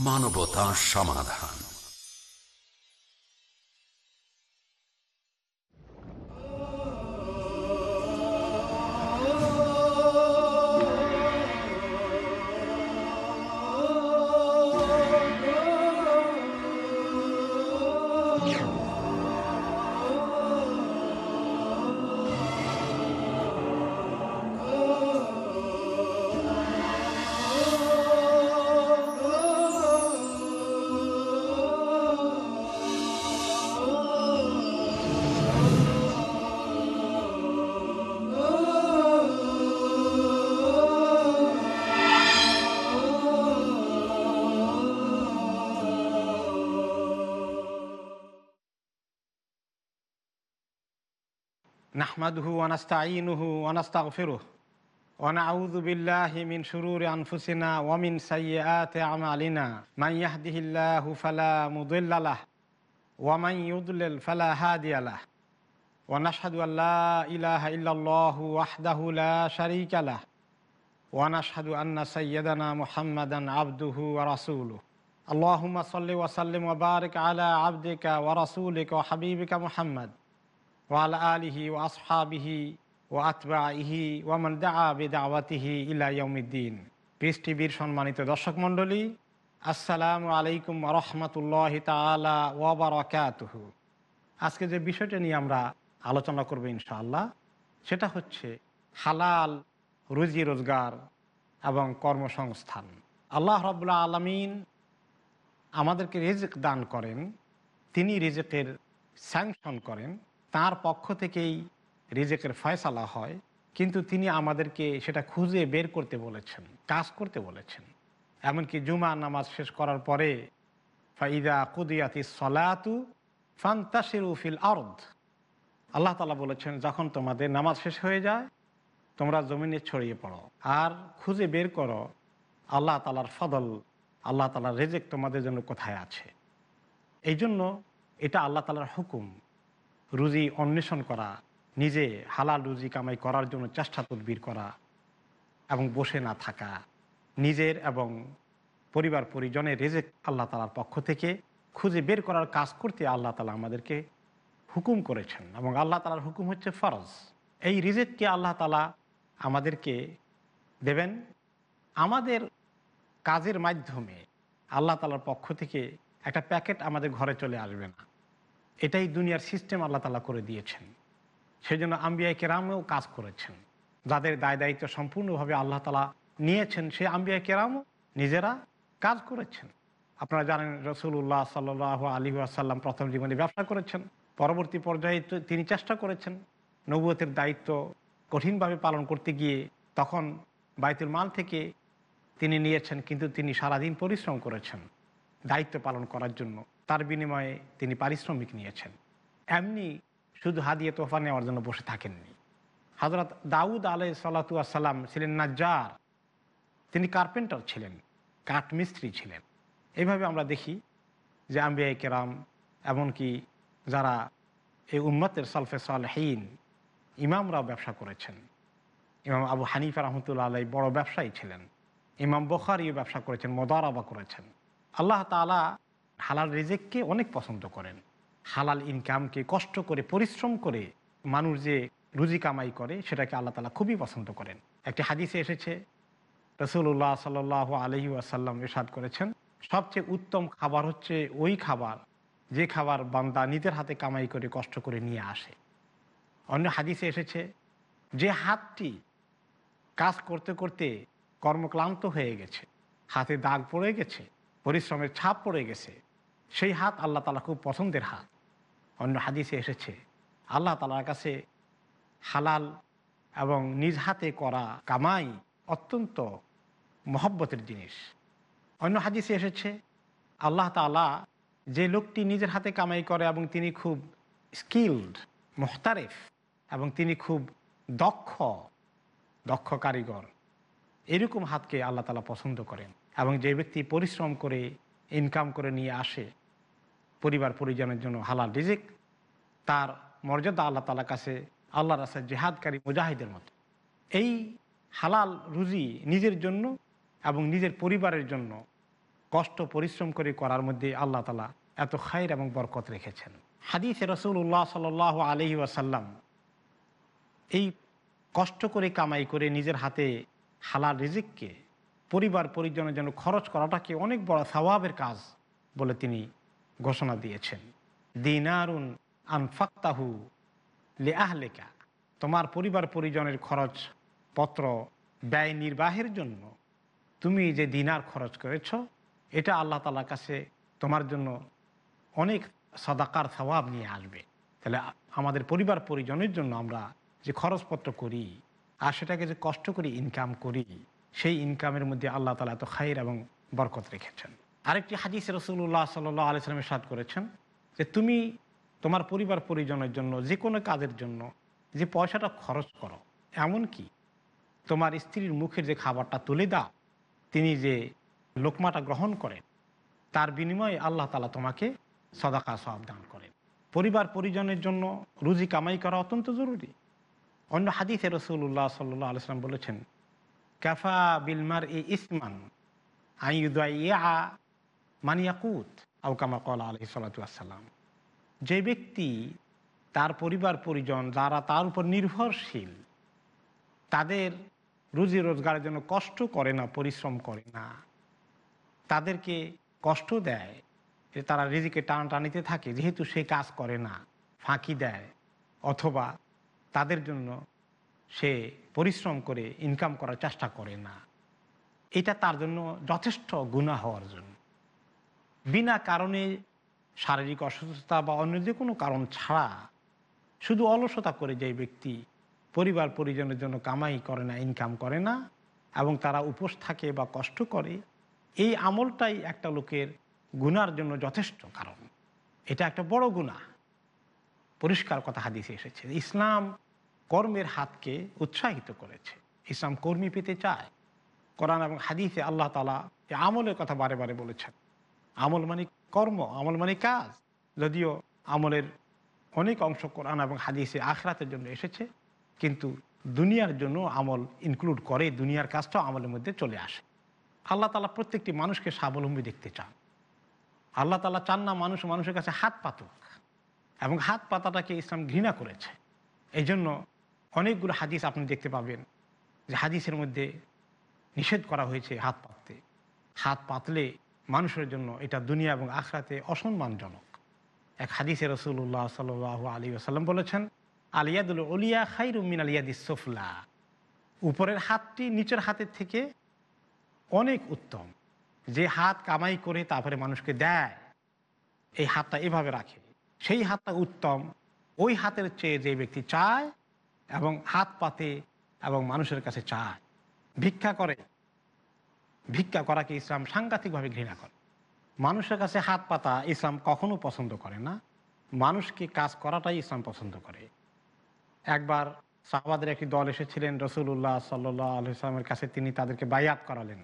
মানবতা সমাধান। نحمده ونستعينه ونستغفره ونعوذ بالله من شرور أنفسنا ومن سيئات أعمالنا. من يهده الله فلا مضل له ومن يضلل فلا هادي له. ونشهد أن لا إله إلا الله وحده لا شريك له. ونشهد أن سيدنا محمدا عبده ورسوله. اللهم صل وسلم وبارك على عبدك ورسولك وحبيبك محمد. ওয়াল আলিহি ও আসহাবিহি ও আতবাহি ওয়ামান দা বেদাওয়াতিহি ইলা ইয়মিদ্দিন পিস টিভির সম্মানিত দর্শক মণ্ডলী, আসসালামু আলাইকুম রহমতুল্লাহ তালা ওয়াবারকাতহু। আজকে যে বিষয়টা নিয়ে আমরা আলোচনা করব ইনশাআল্লাহ, সেটা হচ্ছে হালাল রুজি রোজগার এবং কর্মসংস্থান। আল্লাহ রবুল্লা আলমিন আমাদেরকে রিজিক দান করেন, তিনি রিজেকের স্যাংশন করেন তার পক্ষ থেকেই রিজেকের ফয়সালা হয়, কিন্তু তিনি আমাদেরকে সেটা খুঁজে বের করতে বলেছেন, কাজ করতে বলেছেন। এমনকি জুমা নামাজ শেষ করার পরে, ফাইদা কুদিয়াতি সলাতু ফান্তাসির উফিল আর্দ। আল্লাহ তালা বলেছেন, যখন তোমাদের নামাজ শেষ হয়ে যায়, তোমরা জমিনে ছড়িয়ে পড়ো। আর খুঁজে বের করো, আল্লাহ তালার ফদল, আল্লাহ তালার রেজেক তোমাদের জন্য কোথায় আছে? এই জন্য এটা আল্লাহ তালার হুকুম। রুজি অন্বেষণ করা, নিজে হালাল রুজি কামাই করার জন্য চেষ্টা তদবির করা এবং বসে না থাকা, নিজের এবং পরিবার পরিজনের রেজেক আল্লাহ তালার পক্ষ থেকে খুঁজে বের করার কাজ করতে আল্লাহ তালা আমাদেরকে হুকুম করেছেন এবং আল্লাহ তালার হুকুম হচ্ছে ফরজ। এই রিজেককে আল্লাহ তালা আমাদেরকে দেবেন। আমাদের কাজের মাধ্যমে আল্লাহ তালার পক্ষ থেকে একটা প্যাকেট আমাদের ঘরে চলে আসবে না। এটাই দুনিয়ার সিস্টেম আল্লাহ তালা করে দিয়েছেন। সেই জন্য আম্বিয়াই কেরামেও কাজ করেছেন। যাদের দায় দায়িত্ব সম্পূর্ণভাবে আল্লাহ তালা নিয়েছেন, সেই আম্বিয়া কেরামও নিজেরা কাজ করেছেন। আপনারা জানেন রসুল্লাহ সাল আলী আসাল্লাম প্রথম জীবনে ব্যবসা করেছেন, পরবর্তী পর্যায়ে তিনি চেষ্টা করেছেন নবুয়তের দায়িত্ব কঠিনভাবে পালন করতে গিয়ে, তখন বাইতুল মাল থেকে তিনি নিয়েছেন, কিন্তু তিনি সারাদিন পরিশ্রম করেছেন দায়িত্ব পালন করার জন্য। তার বিনিময়ে তিনি পারিশ্রমিক নিয়েছেন। এমনি শুধু হাদিয়ে তোফা নেওয়ার জন্য বসে থাকেননি। হজরত দাউদ আলাই সাল্লাতু আসসালাম ছিলেন নাজ্জার। তিনি কার্পেন্টার ছিলেন, কাঠমিস্ত্রি ছিলেন। এইভাবে আমরা দেখি যে আম্বিয়া কেরাম, এমনকি যারা এই উম্মতের সালফে সালহীন, ইমামরাও ব্যবসা করেছেন। ইমাম আবু হানিফা রহমতুল্লা আলাই বড় ব্যবসায়ী ছিলেন। ইমাম বখারিও ব্যবসা করেছেন, মদারাবা করেছেন। আল্লাহ তালা হালাল রিজেককে অনেক পছন্দ করেন। হালাল ইনকামকে কষ্ট করে, পরিশ্রম করে মানুষ যে রুজি কামাই করে, সেটাকে আল্লাহ তালা খুবই পছন্দ করেন। একটি হাদিসে এসেছে রসুল্লাহ সাল আলহি আসাল্লাম এরশাদ করেছেন, সবচেয়ে উত্তম খাবার হচ্ছে ওই খাবার, যে খাবার বান্দা নিজের হাতে কামাই করে, কষ্ট করে নিয়ে আসে। অন্য হাদিসে এসেছে, যে হাতটি কাজ করতে করতে কর্মক্লান্ত হয়ে গেছে, হাতে দাগ পড়ে গেছে, পরিশ্রমের ছাপ পড়ে গেছে সেই হাত আল্লাহ তালা খুব পছন্দের হাত। অন্য হাদিসে এসেছে, আল্লাহ তালার কাছে হালাল এবং নিজ হাতে করা কামাই অত্যন্ত মহব্বতের জিনিস। অন্য হাদিসে এসেছে, আল্লাহ তালা যে লোকটি নিজের হাতে কামাই করে এবং তিনি খুব স্কিল্ড মোহতারেফ এবং তিনি খুব দক্ষ দক্ষ কারিগর, এরকম হাতকে আল্লাহ তালা পছন্দ করেন এবং যে ব্যক্তি পরিশ্রম করে ইনকাম করে নিয়ে আসে পরিবার পরিজনের জন্য হালাল রিজিক, তার মর্যাদা আল্লাহ তালার কাছে আল্লাহ রাসা জেহাদকারী মুজাহিদের মতো। এই হালাল রুজি নিজের জন্য এবং নিজের পরিবারের জন্য কষ্ট, পরিশ্রম করে করার মধ্যে আল্লাহ তালা এত খায়ের এবং বরকত রেখেছেন। হাদিসে রসুল্লাহ সাল আলহি ওয়াসাল্লাম এই কষ্ট করে কামাই করে নিজের হাতে হালাল রিজিককে পরিবার পরিজনের জন্য খরচ করাটাকে অনেক বড় সওয়াবের কাজ বলে তিনি ঘোষণা দিয়েছেন। দিনারুন আনফাক্তাহু লে আহলেকা তোমার পরিবার পরিজনের খরচ পত্র ব্যয় নির্বাহের জন্য তুমি যে দিনার খরচ করেছ, এটা আল্লাহ তালার কাছে তোমার জন্য অনেক সদাকার সবাব নিয়ে আসবে। তাহলে আমাদের পরিবার পরিজনের জন্য আমরা যে খরচপত্র করি আর সেটাকে যে কষ্ট করে ইনকাম করি, সেই ইনকামের মধ্যে আল্লাহ তালা এত খায়ের এবং বরকত রেখেছেন। আরেকটি হাদিস রসুল্লাহ সাল্লাহ আলিয়াল্লামের সাদ করেছেন যে তুমি তোমার পরিবার পরিজনের জন্য, যে কোনো কাজের জন্য, যে পয়সাটা খরচ করো এমন কি তোমার স্ত্রীর মুখের যে খাবারটা তুলে দাও, তিনি যে লোকমাটা গ্রহণ করেন, তার বিনিময়ে আল্লাহ তালা তোমাকে সদাকা সব দান করেন। পরিবার পরিজনের জন্য রুজি কামাই করা অত্যন্ত জরুরি। অন্য হাদিসে রসুল্লাহ সাল্লাহ আলসালাম বলেছেন ক্যাফা বিলমার এ ইসমান আইয়া মানিয়াকুত আউকামা কলা আলহি সাল্লাম যে ব্যক্তি তার পরিবার, পরিজন যারা তার উপর নির্ভরশীল, তাদের রুজি রোজগারের জন্য কষ্ট করে না, পরিশ্রম করে না, তাদেরকে কষ্ট দেয় যে তারা রিজিকে টান টানিতে থাকে, যেহেতু সে কাজ করে না, ফাঁকি দেয়, অথবা তাদের জন্য সে পরিশ্রম করে ইনকাম করার চেষ্টা করে না। এটা তার জন্য যথেষ্ট গুণা হওয়ার জন্য। বিনা কারণে শারীরিক অসুস্থতা বা অন্য যে কোনো কারণ ছাড়া শুধু অলসতা করে যে ব্যক্তি পরিবার পরিজনের জন্য কামাই করে না ইনকাম করে না, এবং তারা উপোস থাকে বা কষ্ট করে, এই আমলটাই একটা লোকের গুনার জন্য যথেষ্ট কারণ। এটা একটা বড় গুণা পরিষ্কার কথা হাদিসে এসেছে। ইসলাম কর্মের হাতকে উৎসাহিত করেছে। ইসলাম কর্মী পেতে চায়। কোরআন এবং হাদিসে আল্লাহ তালা আমলের কথা বারে বারে বলেছেন। আমল মানে কর্ম, আমল মানে কাজ। যদিও আমলের অনেক অংশ কোরআন এবং হাদিসে আখরাতের জন্য এসেছে, কিন্তু দুনিয়ার জন্য আমল ইনক্লুড করে, দুনিয়ার কাজটাও আমলের মধ্যে চলে আসে। আল্লাহ তালা প্রত্যেকটি মানুষকে স্বাবলম্বী দেখতে চান। আল্লাহ তালা চান না মানুষ মানুষের কাছে হাত পাতুক এবং হাত পাতাটাকে ইসলাম ঘৃণা করেছে। এই জন্য অনেকগুলো হাদিস আপনি দেখতে পাবেন যে হাদিসের মধ্যে নিষেধ করা হয়েছে হাত পাততে। হাত পাতলে মানুষের জন্য এটা দুনিয়া এবং আখরাতে অসম্মানজনক। এক হাদিসে রসুল্লাহ সাল আলী আসাল্লাম বলেছেন আলিয়াদুল অলিয়া খাইরুমিন আলিয়াদি সোফলা। উপরের হাতটি নিচের হাতের থেকে অনেক উত্তম। যে হাত কামাই করে তারপরে মানুষকে দেয়, এই হাতটা এভাবে রাখে। সেই হাতটা উত্তম, ওই হাতের চেয়ে যে ব্যক্তি চায় এবং হাত পাতে এবং মানুষের কাছে চায়, ভিক্ষা করে ভিক্ষা করাকে ইসলাম সাংঘাতিকভাবে ঘৃণা করে। মানুষের কাছে হাত পাতা ইসলাম কখনো পছন্দ করে না। মানুষকে কাজ করাটাই ইসলাম পছন্দ করে। একবার সাহাবাদের একটি দল এসেছিলেন রসুল্লাহ সাল্লাহ আলহিসামের কাছে তিনি তাদেরকে বায়াত করালেন।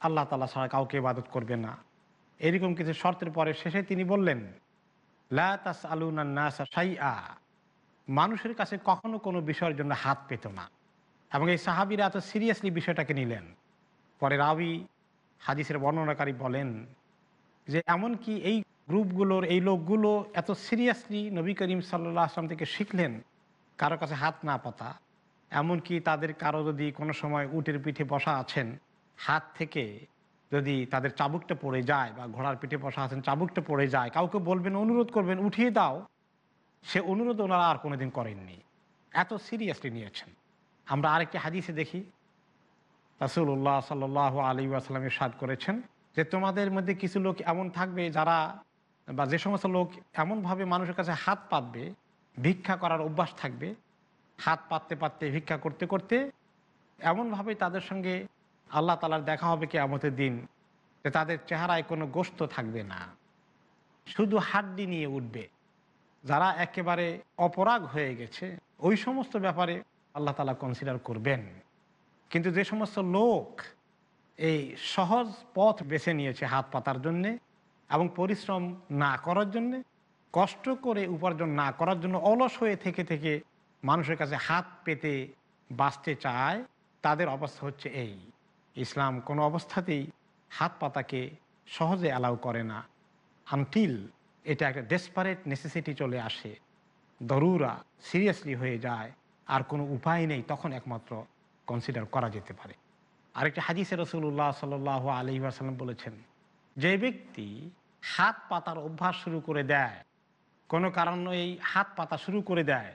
আল্লাহ তালা ছাড়া কাউকে ইবাদত করবে না। এরকম কিছু শর্তের পরে শেষে তিনি বললেন মানুষের কাছে কখনো কোনো বিষয়ের জন্য হাত পেত না। এবং এই সাহাবিরা এত সিরিয়াসলি বিষয়টাকে নিলেন। পরে রাবি হাদিসের বর্ণনাকারী বলেন যে, এমনকি এই গ্রুপগুলোর এই লোকগুলো এত সিরিয়াসলি নবী করিম সাল্লাহ আসলাম থেকে শিখলেন কারও কাছে হাত না পাতা। এমনকি তাদের কারও যদি কোনো সময় উটের পিঠে বসা আছেন, হাত থেকে যদি তাদের চাবুকটা পড়ে যায় বা ঘোড়ার পিঠে বসা আছেন, চাবুকটা পড়ে যায়, কাউকে বলবেন, অনুরোধ করবেন, উঠিয়ে দাও। সে অনুরোধ ওনারা আর কোনোদিন করেননি। এত সিরিয়াসলি নিয়েছেন। আমরা আরেকটি হাদিসে দেখি রাসুল্লাহ সাল আলী আসালামের সাদ করেছেন যে তোমাদের মধ্যে কিছু লোক এমন থাকবে যারা বা যে সমস্ত লোক এমনভাবে মানুষের কাছে হাত পাতবে, ভিক্ষা করার অভ্যাস থাকবে, হাত পাততে পাততে, ভিক্ষা করতে করতে এমনভাবে তাদের সঙ্গে আল্লাহ তালার দেখা হবে কি আমতের দিন যে তাদের চেহারায় কোনো গোস্ত থাকবে না। শুধু হাড্ডি নিয়ে উঠবে। যারা একেবারে অপরাগ হয়ে গেছে, ওই সমস্ত ব্যাপারে আল্লাহ তালা কনসিডার করবেন। কিন্তু যে সমস্ত লোক এই সহজ পথ বেছে নিয়েছে হাত পাতার জন্যে এবং পরিশ্রম না করার জন্যে, কষ্ট করে উপার্জন না করার জন্য অলস হয়ে থেকে থেকে মানুষের কাছে হাত পেতে বাঁচতে চায়, তাদের অবস্থা হচ্ছে এই। ইসলাম কোনো অবস্থাতেই হাত পাতাকে সহজে অ্যালাউ করে না। আনটিল এটা একটা ডেসপারেট নেসেসিটি চলে আসে। দরুরা সিরিয়াসলি হয়ে যায়, আর কোনো উপায় নেই, তখন একমাত্র কনসিডার করা যেতে পারে। আরেকটি হাদিসে রসুল্লাহ সাল আলি আসাল্লাম বলেছেন, যে ব্যক্তি হাত পাতার অভ্যাস শুরু করে দেয়, কোনো কারণে এই হাত পাতা শুরু করে দেয়,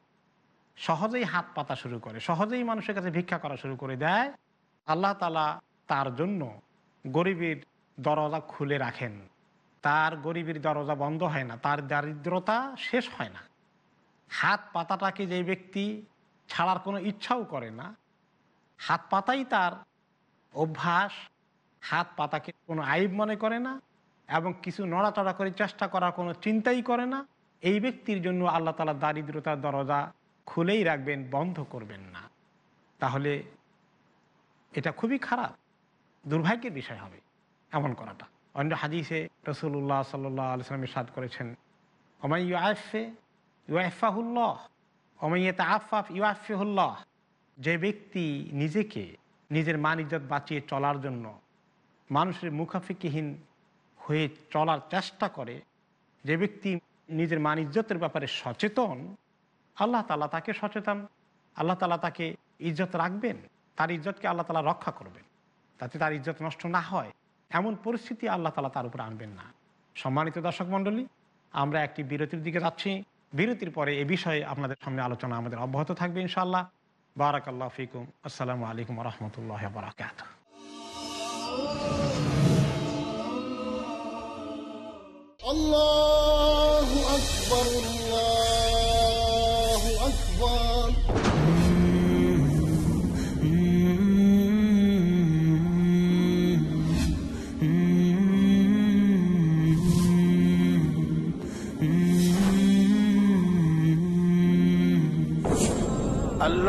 সহজেই হাত পাতা শুরু করে, সহজেই মানুষের কাছে ভিক্ষা করা শুরু করে দেয়, আল্লাহ তালা তার জন্য গরিবের দরজা খুলে রাখেন। তার গরিবের দরজা বন্ধ হয় না, তার দারিদ্রতা শেষ হয় না। হাত পাতাটাকে যে ব্যক্তি ছাড়ার কোনো ইচ্ছাও করে না হাত পাতাই তার অভ্যাস। হাত পাতাকে কোনো আইব মনে করে না এবং কিছু নড়াচড়া করে চেষ্টা করার কোনো চিন্তাই করে না। এই ব্যক্তির জন্য আল্লাহ তালা দারিদ্রতার দরজা খুলেই রাখবেন, বন্ধ করবেন না। তাহলে এটা খুবই খারাপ, দুর্ভাগ্যের বিষয় হবে এমন করাটা। অন্য হাদিসে রসুল্লাহ সাল্লাহ আলসালামের সাদ করেছেন অমাই ইউআফে ইউআফাহুল্লাহ অমাইয়াতে আফাফ ইউআফেহুল্লাহ যে ব্যক্তি নিজেকে নিজের মান ইজ্জত বাঁচিয়ে চলার জন্য মানুষের মুখাফিকিহীন হয়ে চলার চেষ্টা করে, যে ব্যক্তি নিজের মান ইজ্জতের ব্যাপারে সচেতন, আল্লাহ তালা তাকে সচেতন, আল্লাহ তালা তাকে ইজ্জত রাখবেন, তার ইজ্জতকে আল্লাহ তালা রক্ষা করবেন, তাতে তার ইজ্জত নষ্ট না হয়। এমন পরিস্থিতি আল্লাহ তালা তার উপর আনবেন না। সম্মানিত দর্শক মণ্ডলী, আমরা একটি বিরতির দিকে যাচ্ছি। বিরতির পরে এ বিষয়ে আপনাদের সামনে আলোচনা আমাদের অব্যাহত থাকবে بارك الله فيكم. السلام عليكم ورحمة الله وبركاته. الله أكبر الله أكبر.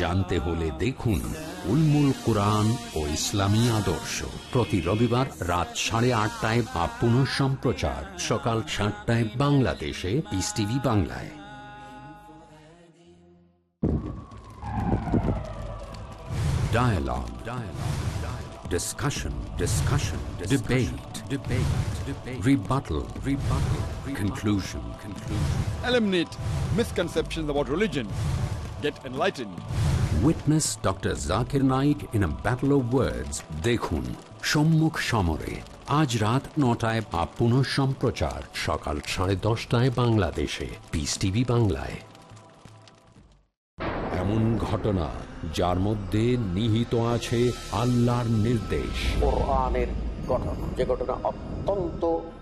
জানতে হলে দেখুন উলমুল কোরআন ও ইসলামী আদর্শ প্রতি রবিবার রাত সাড়ে আটটায় বা পুনঃ সম্প্রচার সকাল সাতটায় বাংলাদেশে পিস টিভি বাংলায় Dialogue. Dialogue. Dialogue. Discussion. Discussion. Debate. Debate. Debate. Rebuttal. Rebuttal. Rebuttal. Conclusion. Conclusion. Eliminate misconceptions about religion. Get enlightened. Witness Dr. Zakir Naik in a battle of words. দেখুন সম্মুখ সমরে আজ রাত নটায় বা পুনঃ সম্প্রচার সকাল সাড়ে দশটায় বাংলাদেশে পিস টিভি বাংলায় এমন ঘটনা যার মধ্যে নিহিত আছে আল্লাহর নির্দেশ যে ঘটনা অত্যন্ত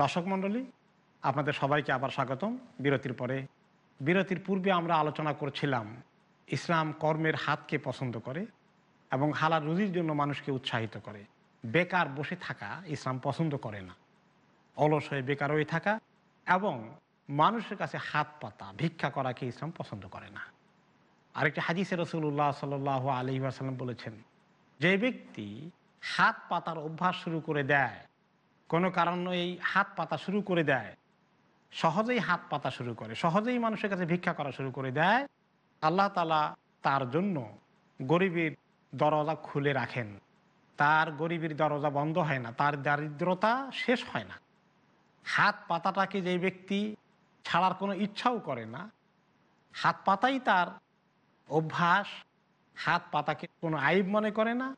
দর্শক মণ্ডলী, আপনাদের সবাইকে আবার স্বাগতম। বিরতির পরে, বিরতির পূর্বে আমরা আলোচনা করছিলাম ইসলাম কর্মের হাতকে পছন্দ করে এবং হালাল রুজির জন্য মানুষকে উৎসাহিত করে। বেকার বসে থাকা ইসলাম পছন্দ করে না। অলস হয়ে বেকার হয়ে থাকা এবং মানুষের কাছে হাত পাতা, ভিক্ষা করাকে ইসলাম পছন্দ করে না। আরেকটি হাদিসে রসুল্লাহ সাল আলী আসাল্লাম বলেছেন, যে ব্যক্তি হাত পাতার অভ্যাস শুরু করে দেয় কোনো কারণে এই হাত পাতা শুরু করে দেয়। সহজেই হাত পাতা শুরু করে, সহজেই মানুষের কাছে ভিক্ষা করা শুরু করে দেয়। আল্লাহ তালা তার জন্য গরিবের দরজা খুলে রাখেন। তার গরিবের দরজা বন্ধ হয় না, তার দারিদ্রতা শেষ হয় না। হাত পাতাটাকে যে ব্যক্তি ছাড়ার কোনো ইচ্ছাও করে না, হাত পাতাই তার অভ্যাস। হাত পাতাকে কোনো আইব মনে করে না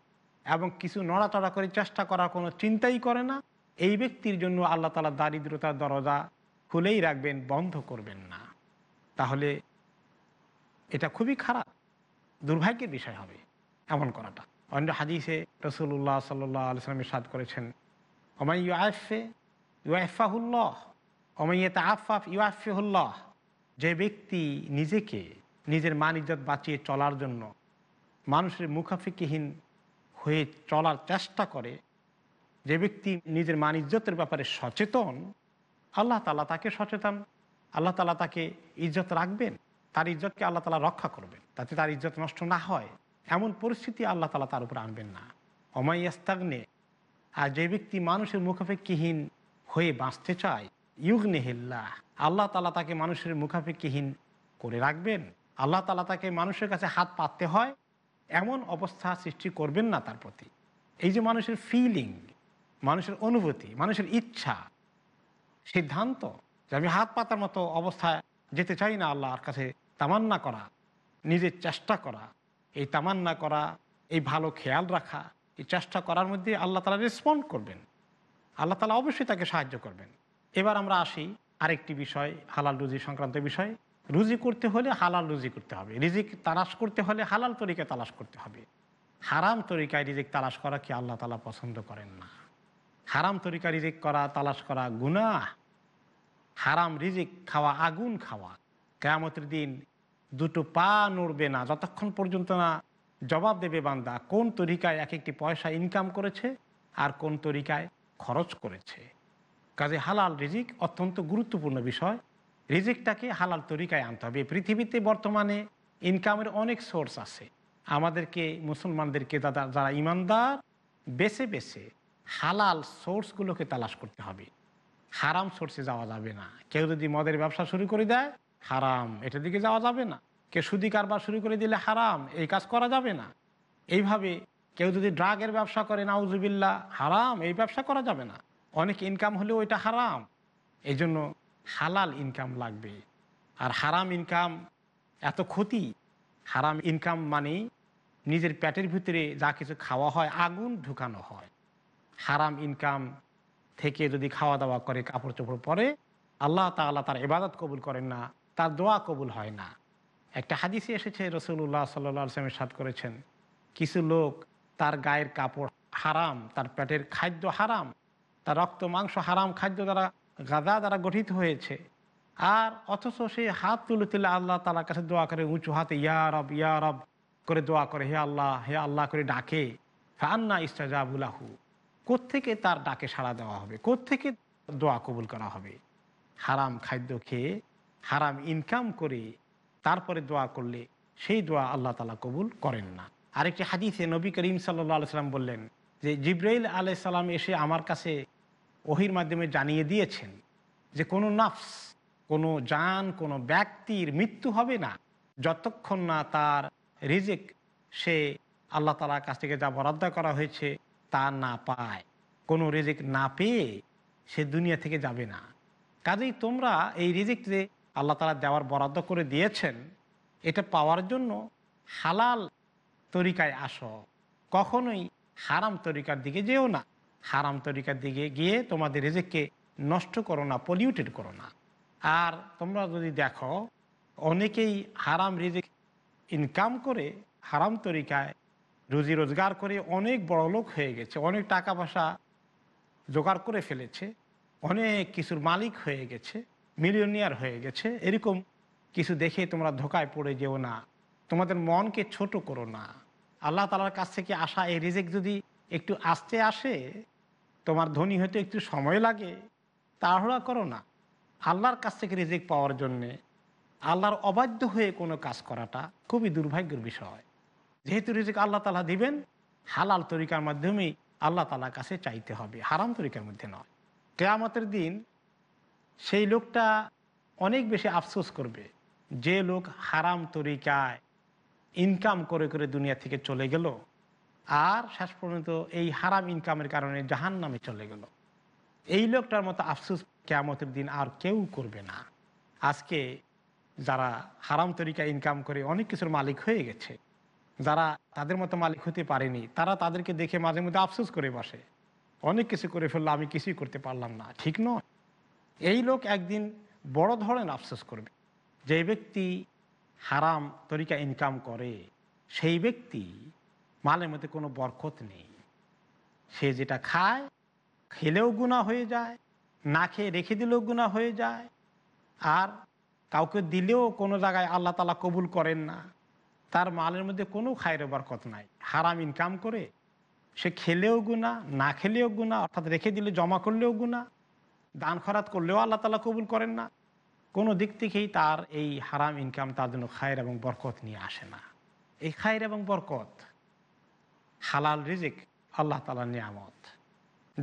এবং কিছু নড়াচড়া করে চেষ্টা করার কোনো চিন্তাই করে না। এই ব্যক্তির জন্য আল্লাহ তালা দারিদ্রতার দরজা খুলেই রাখবেন, বন্ধ করবেন না। তাহলে এটা খুবই খারাপ, দুর্ভাগ্যের বিষয় হবে এমন করাটা। অন্য হাদিসে রসুল্লাহ সাল্লাহ আলসালামের সাদ করেছেন অমাই ইউ আফে ইউ ইউআফাহুল্লাহ অমাইয়াতে আফাফ ইউআফিহুল্লাহ যে ব্যক্তি নিজেকে নিজের মান ইজ্জত বাঁচিয়ে চলার জন্য মানুষের মুখাফিকিহীন হয়ে চলার চেষ্টা করে যে ব্যক্তি নিজের মান ইজ্জতের ব্যাপারে সচেতন, আল্লাহ তালা তাকে সচেতন, আল্লাহ তালা তাকে ইজ্জত রাখবেন, তার ইজ্জতকে আল্লাহ তালা রক্ষা করবেন, তাতে তার ইজ্জত নষ্ট না হয়। এমন পরিস্থিতি আল্লাহ তালা তার উপর আনবেন না। অমাইয়াস্তাগ্নে আর যে ব্যক্তি মানুষের মুখাফেক্ষিহীন হয়ে বাঁচতে চায় ইউগ নেহিল্লাহ আল্লাহ তালা তাকে মানুষের মুখাফেক্ষিহীন করে রাখবেন। আল্লাহ তালা তাকে মানুষের কাছে হাত পাততে হয়, এমন অবস্থা সৃষ্টি করবেন না তার প্রতি। এই যে মানুষের ফিলিং মানুষের অনুভূতি, মানুষের ইচ্ছা, সিদ্ধান্ত যে আমি হাত পাতার মতো অবস্থায় যেতে চাই না আল্লাহর কাছে, তামান্না করা, নিজের চেষ্টা করা, এই তামান্না করা, এই ভালো খেয়াল রাখা, এই চেষ্টা করার মধ্যে আল্লাহ তালা রেসপন্ড করবেন। আল্লাহ তালা অবশ্যই তাকে সাহায্য করবেন। এবার আমরা আসি আরেকটি বিষয়, হালাল রুজি সংক্রান্ত বিষয়। রুজি করতে হলে হালাল রুজি করতে হবে। রিজিক তালাশ করতে হলে হালাল তরিকায় তালাশ করতে হবে। হারাম তরিকায় রিজিক তালাশ করা কি আল্লাহ তালা পছন্দ করেন না? হারাম তরিকা রিজিক করা, তালাশ করা গুনাহ। হারাম রিজিক খাওয়া, আগুন খাওয়া। কেয়ামতের দিন দুটো পা নড়বে না, যতক্ষণ পর্যন্ত না জবাব দেবে বান্দা কোন তরিকায় এক একটি পয়সা ইনকাম করেছে আর কোন তরিকায় খরচ করেছে। কাজে হালাল রিজিক অত্যন্ত গুরুত্বপূর্ণ বিষয়। রিজিকটাকে হালাল তরিকায় আনতে হবে। পৃথিবীতে বর্তমানে ইনকামের অনেক সোর্স আছে। আমাদেরকে, মুসলমানদেরকে দাদা, যারা ইমানদার, বেছে বেছে হালাল সোর্সগুলোকে তালাশ করতে হবে। হারাম সোর্সে যাওয়া যাবে না। কেউ যদি মদের ব্যবসা শুরু করে দেয়, হারাম। এটার দিকে যাওয়া যাবে না। কেউ সুদি কারবার শুরু করে দিলে হারাম। এই কাজ করা যাবে না। এইভাবে কেউ যদি ড্রাগের ব্যবসা করে নাউজুবিল্লা হারাম। এই ব্যবসা করা যাবে না। অনেক ইনকাম হলেও এটা হারাম। এই জন্য হালাল ইনকাম লাগবে। আর হারাম ইনকাম এত ক্ষতি। হারাম ইনকাম মানে নিজের পেটের ভিতরে যা কিছু খাওয়া হয়, আগুন ঢুকানো হয়। হারাম ইনকাম থেকে যদি খাওয়া দাওয়া করে কাপড় চোপড় পরে, আল্লাহ তাআলা তার ইবাদত কবুল করেন না, তার দোয়া কবুল হয় না। একটা হাদিসে এসেছে রসুল্লাহ সাল্লা আসলামের সাথ করেছেন, কিছু লোক তার গায়ের কাপড় হারাম, তার পেটের খাদ্য হারাম, তার রক্ত, মাংস হারাম, খাদ্য দ্বারা গাদা দ্বারা গঠিত হয়েছে। আর অথচ সে হাত তুলে তুলে আল্লাহ তালার কাছে দোয়া করে, উঁচু হাতে, ইয়া রব ইয়া রব, করে দোয়া করে, হে আল্লাহ হে আল্লাহ করে ডাকে ফান্না ইস্তাজাবুলাহু কোত্থেকে তার ডাকে সাড়া দেওয়া হবে? কোত্থেকে দোয়া কবুল করা হবে? হারাম খাদ্য খেয়ে, হারাম ইনকাম করে তারপরে দোয়া করলে সেই দোয়া আল্লাহ তালা কবুল করেন না। আরেকটি হাদিসে নবী করিম সাল্লা সাল্লাম বললেন যে, জিব্রাইল আলাইসাল্লাম এসে আমার কাছে ওহির মাধ্যমে জানিয়ে দিয়েছেন যে, কোনো নাফস, কোনো যান কোনো ব্যক্তির মৃত্যু হবে না যতক্ষণ না তার রিজেক সে আল্লাহ তালার কাছ থেকে যা বরাদ্দ করা হয়েছে তা না পায়। কোনো রিজিক না পেয়ে সে দুনিয়া থেকে যাবে না। কাজেই তোমরা এই রিজিক যে আল্লাহ তালা দেওয়ার বরাদ্দ করে দিয়েছেন, এটা পাওয়ার জন্য হালাল তরিকায় আসো। কখনোই হারাম তরিকার দিকে যেও না। হারাম তরিকার দিকে গিয়ে তোমাদের রিজিককে নষ্ট করো না পলিউটেড করো না। আর তোমরা যদি দেখো, অনেকেই হারাম রিজিক ইনকাম করে হারাম তরিকায় রুজি রোজগার করে অনেক বড় লোক হয়ে গেছে, অনেক টাকা পয়সা জোগাড় করে ফেলেছে, অনেক কিছুর মালিক হয়ে গেছে, মিলিয়নিয়ার হয়ে গেছে। এরকম কিছু দেখে তোমরা ধোকায় পড়ে যেও না, তোমাদের মনকে ছোট করো না। আল্লাহ তালার কাছ থেকে আসা এই রিজেক যদি একটু আস্তে আসে, তোমার ধনী হতে একটু সময় লাগে, তাড়াহুড়া করো না। আল্লাহর কাছ থেকে রিজিক পাওয়ার জন্যে আল্লাহর অবাধ্য হয়ে কোনো কাজ করাটা খুবই দুর্ভাগ্যের বিষয়। যেহেতু রিজিক আল্লাহ তালা দিবেন, হালাল তরিকার মাধ্যমেই আল্লাহ তালার কাছে চাইতে হবে। হারাম তরিকার মধ্যে নয়। কেয়ামতের দিন সেই লোকটা অনেক বেশি আফসোস করবে। যে লোক হারাম তরিকায় ইনকাম করে করে দুনিয়া থেকে চলে গেল আর শেষ পর্যন্ত এই হারাম ইনকামের কারণে জাহান নামে চলে গেল। এই লোকটার মতো আফসোস কেয়ামতের দিন আর কেউ করবে না। আজকে যারা হারাম তরিকা ইনকাম করে অনেক কিছুর মালিক হয়ে গেছে। যারা তাদের মতো মালিক হতে পারেনি, তারা তাদেরকে দেখে মাঝে মধ্যে আফসোস করে বসে। অনেক কিছু করে ফেলল, আমি কিছুই করতে পারলাম না। ঠিক নয়। এই লোক একদিন বড় ধরনের আফসোস করবে। যে ব্যক্তি হারাম তরিকা ইনকাম করে, সেই ব্যক্তি মালের মধ্যে কোনো বরকত নেই। সে যেটা খায়, খেলেও গুণা হয়ে যায়, না খেয়ে রেখে দিলেও গুণা হয়ে যায়, আর কাউকে দিলেও কোনো জায়গায় আল্লাহ তালা কবুল করেন না। তার মালের মধ্যে কোনো খায়ের বরকত নাই। হারাম ইনকাম করে, সে খেলেও গুণা না খেলেও গুণা অর্থাৎ রেখে দিলে, জমা করলেও গুণা দান খরাত করলেও আল্লাহ তালা কবুল করেন না, কোনো দিক থেকেই তার এই হারাম ইনকাম তার জন্য খায়ের এবং বরকত নিয়ে আসে না। এই খায়ের এবং বরকত হালাল রিজিক, আল্লাহ তালার নিয়ামত।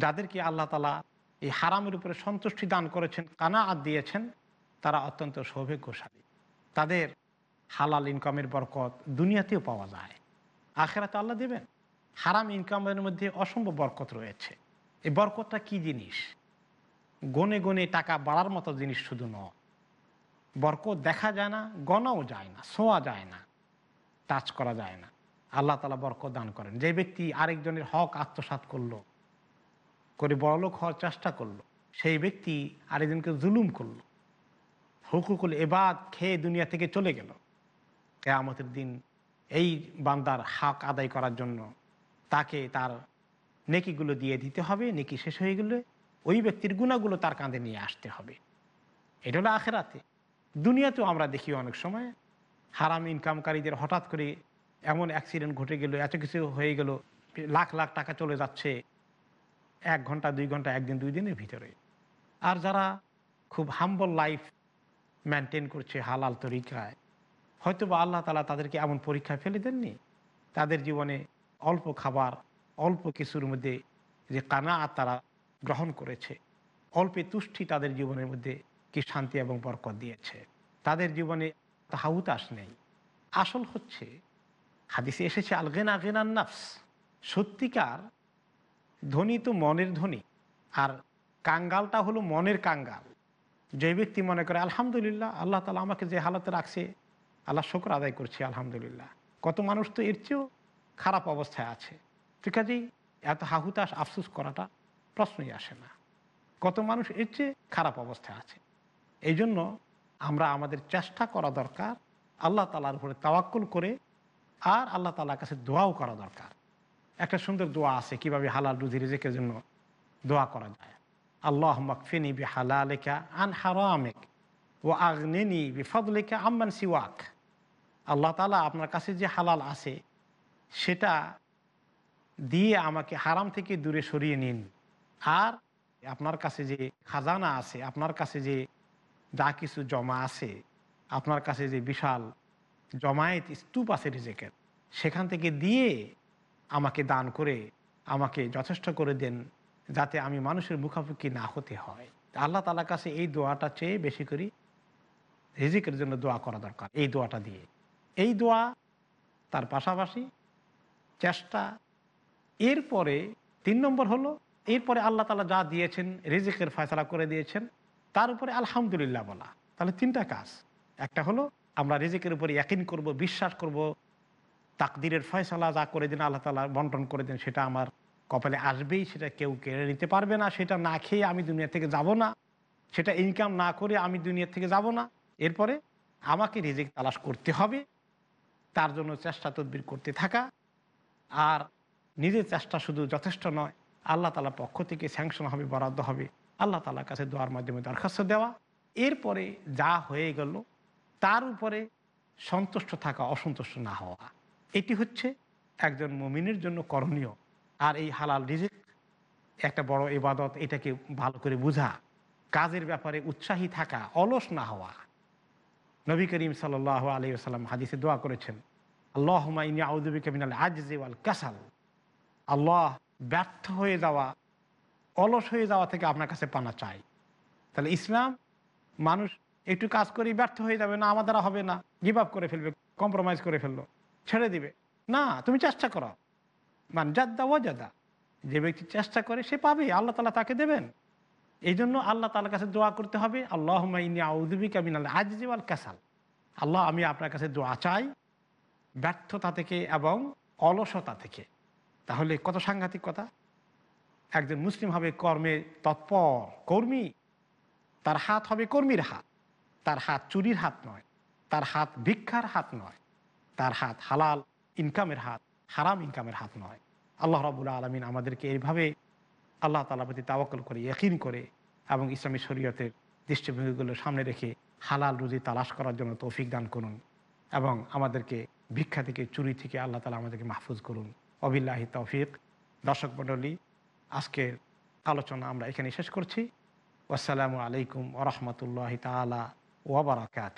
যাদেরকে আল্লাহ তালা এই হারামের উপরে সন্তুষ্টি দান করেছেন, কানাআত দিয়েছেন, তারা অত্যন্ত সৌভাগ্যশালী। তাদের হালাল ইনকামের বরকত দুনিয়াতেও পাওয়া যায়। আখেরাতে আল্লাহ দেবেন। হারাম ইনকামের মধ্যে অসম্ভব বরকত রয়েছে। এই বরকতটা কি জিনিস? গনে গনে টাকা বাড়ার মতো জিনিস শুধু নয়। বরকত দেখা যায় না গনাও যায় না ছোঁয়া যায় না, টাচ করা যায় না। আল্লাহ তালা বরকত দান করেন। যে ব্যক্তি আরেকজনের হক আত্মসাত করল, করে বড়লোক হওয়ার চেষ্টা করল, সেই ব্যক্তি আরেকজনকে জুলুম করল, হুকুকুল এবাদ খেয়ে দুনিয়া থেকে চলে গেল। কেয়ামতের দিন এই বান্দার হাক আদায় করার জন্য তাকে তার নেকিগুলো দিয়ে দিতে হবে, নেকি শেষ হয়ে গেলে ওই ব্যক্তির গুণাগুলো তার কাঁধে নিয়ে আসতে হবে। এটা হলো আখেরাতে। দুনিয়াতেও আমরা দেখি অনেক সময় হারাম ইনকামকারীদের হঠাৎ করে এমন অ্যাক্সিডেন্ট ঘটে গেল, এত কিছু হয়ে গেল, লাখ লাখ টাকা চলে যাচ্ছে এক ঘণ্টা, দুই ঘণ্টা, একদিন, দুই দিনের ভিতরে। আর যারা খুব হাম্বল লাইফ মেনটেন করছে হালাল তরিকায় হয়তো বা আল্লাহ তালা তাদেরকে এমন পরীক্ষায় ফেলে দেননি। তাদের জীবনে অল্প খাবার, অল্প কিছুর মধ্যে যে কানা আর তারা গ্রহণ করেছে, অল্পে তুষ্টি তাদের জীবনের মধ্যে কি শান্তি এবং বরকত দিয়েছে। তাদের জীবনে হাউতাস নেই। আসল হচ্ছে, হাদিসে এসেছে, আলগেনা গেনান নাফস। সত্যিকার ধনী তো মনের ধনী, আর কাঙ্গালটা হলো মনের কাঙ্গাল। যে ব্যক্তি মনে করে, আলহামদুলিল্লাহ, আল্লাহ তালা আমাকে যে হালাতে রাখছে আল্লাহ শকর আদায় করছি, আলহামদুলিল্লাহ। কত মানুষ তো এর চেয়েও খারাপ অবস্থায় আছে। ঠিক আছে এত হাহুতাস আফসুস করাটা প্রশ্নই আসে না। কত মানুষ এর চেয়ে খারাপ অবস্থায় আছে। এই জন্য আমরা আমাদের চেষ্টা করা দরকার, আল্লাহ তালার উপরে তাওয়াক্কুল করে, আর আল্লাহ তালার কাছে দোয়াও করা দরকার। একটা সুন্দর দোয়া আছে, কীভাবে হালাল রুজি রেজেকের জন্য দোয়া করা যায়। আল্লাহ মকফিনি বি হালালেকা আন হারামেক ও আগনেনি বি ফদলেকা আম্মান সিওয়াক। আল্লাহ তালা আপনার কাছে যে হালাল আছে, সেটা দিয়ে আমাকে হারাম থেকে দূরে সরিয়ে নিন। আর আপনার কাছে যে খাজানা আছে, আপনার কাছে যে যা কিছু জমা আছে, আপনার কাছে যে বিশাল জমায়েত স্তূপ আছে রিজেকের, সেখান থেকে দিয়ে আমাকে দান করে, আমাকে যথেষ্ট করে দেন, যাতে আমি মানুষের মুখামুখি না হতে হয়। আল্লাহ তালার কাছে এই দোয়াটা চেয়ে বেশি করি রিজিকের জন্য দোয়া করা দরকার, এই দোয়াটা দিয়ে। এই দোয়া, তার পাশাপাশি চেষ্টা। এরপরে তিন নম্বর হলো, এরপরে আল্লাহ তালা যা দিয়েছেন, রিজিকের ফয়সলা করে দিয়েছেন, তার উপরে আলহামদুলিল্লাহ বলা। তাহলে তিনটা কাজ। একটা হলো, আমরা রিজিকের উপরে ইয়াকিন করব, বিশ্বাস করব, তাকদিরের ফয়সলা যা করে দিন আল্লাহ তালা বন্টন করে দিন সেটা আমার কপালে আসবেই, সেটা কেউ কেড়ে নিতে পারবে না, সেটা না খেয়ে আমি দুনিয়া থেকে যাব না, সেটা ইনকাম না করে আমি দুনিয়া থেকে যাব না। এরপরে আমাকে রিজিক তালাশ করতে হবে তার জন্য চেষ্টা তদবির করতে থাকা। আর নিজের চেষ্টা শুধু যথেষ্ট নয়, আল্লাহ তালার পক্ষ থেকে স্যাংশন হবে, বরাদ্দ হবে। আল্লাহ তালার কাছে দোয়ার মাধ্যমে দরখাস্ত দেওয়া। এরপরে যা হয়ে গেল, তার উপরে সন্তুষ্ট থাকা, অসন্তুষ্ট না হওয়া। এটি হচ্ছে একজন মমিনের জন্য করণীয়। আর এই হালাল রিজিক একটা বড় ইবাদত, এটাকে ভালো করে বোঝা। কাজের ব্যাপারে উৎসাহী থাকা, অলস না হওয়া। নবী করিম সাল আলী আসাল্লাম হাদিসে দোয়া করেছেন আল্লাহ আউদ্দিনাল আজজে ওয়াল কাসাল। আল্লাহ ব্যর্থ হয়ে যাওয়া, অলস হয়ে যাওয়া থেকে আপনার কাছে পানা চাই। তাহলে ইসলাম মানুষ একটু কাজ করি ব্যর্থ হয়ে যাবে, না আমার দ্বারা হবে না গিভ আপ করে ফেলবে কম্প্রোমাইজ করে ফেলল, ছেড়ে দিবে। না, তুমি চেষ্টা করো। মান জাদ্দা ও জাদা যে ব্যক্তি চেষ্টা করে সে পাবে, আল্লাহ তালা তাকে দেবেন। এই জন্য আল্লাহ তালার কাছে দোয়া করতে হবে আল্লাহ আউদ্দিকা মিনাল আজিজিওয়াল কাসাল। আল্লাহ, আমি আপনার কাছে দোয়া চাই ব্যর্থতা থেকে এবং অলসতা থেকে। তাহলে কত সাংঘাতিক কথা? একজন মুসলিম হবে কর্মে তৎপর, কর্মী। তার হাত হবে কর্মীর হাত। তার হাত চুরির হাত নয়, তার হাত ভিক্ষার হাত নয়, তার হাত হালাল ইনকামের হাত, হারাম ইনকামের হাত নয়। আল্লাহ রাবুল্লাহ আলমিন আমাদেরকে এইভাবে আল্লাহ তালা প্রতি তাওয়াক্কল করে, ইয়কিন করে এবং ইসলামী শরীয়তের দৃষ্টিভঙ্গিগুলো সামনে রেখে হালাল রুজি তালাশ করার জন্য তৌফিক দান করুন এবং আমাদেরকে ভিক্ষা থেকে, চুরি থেকে আল্লাহ তালা আমাদেরকে মাহফুজ করুন। অবিল্লাহি তৌফিক। দর্শক মণ্ডলী, আজকের আলোচনা আমরা এখানে শেষ করছি। আসসালামু আলাইকুম ওরহমতুল্লাহ তালা ওবরাকাত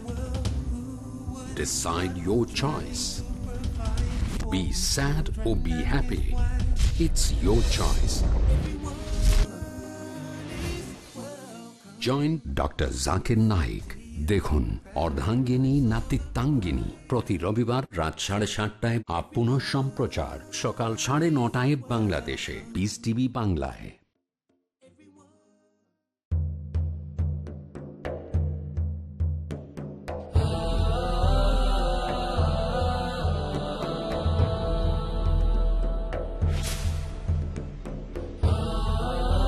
Decide your choice. Be sad or be happy. It's your choice. Join Dr. Zakir Naik. দেখুন অর্ধাঙ্গিনী, নাতিত্বাঙ্গিনী প্রতি রবিবার রাত সাড়ে সাতটায় আপ সম্প্রচার সকাল সাড়ে নটায় বাংলাদেশে পিস টিভি বাংলায়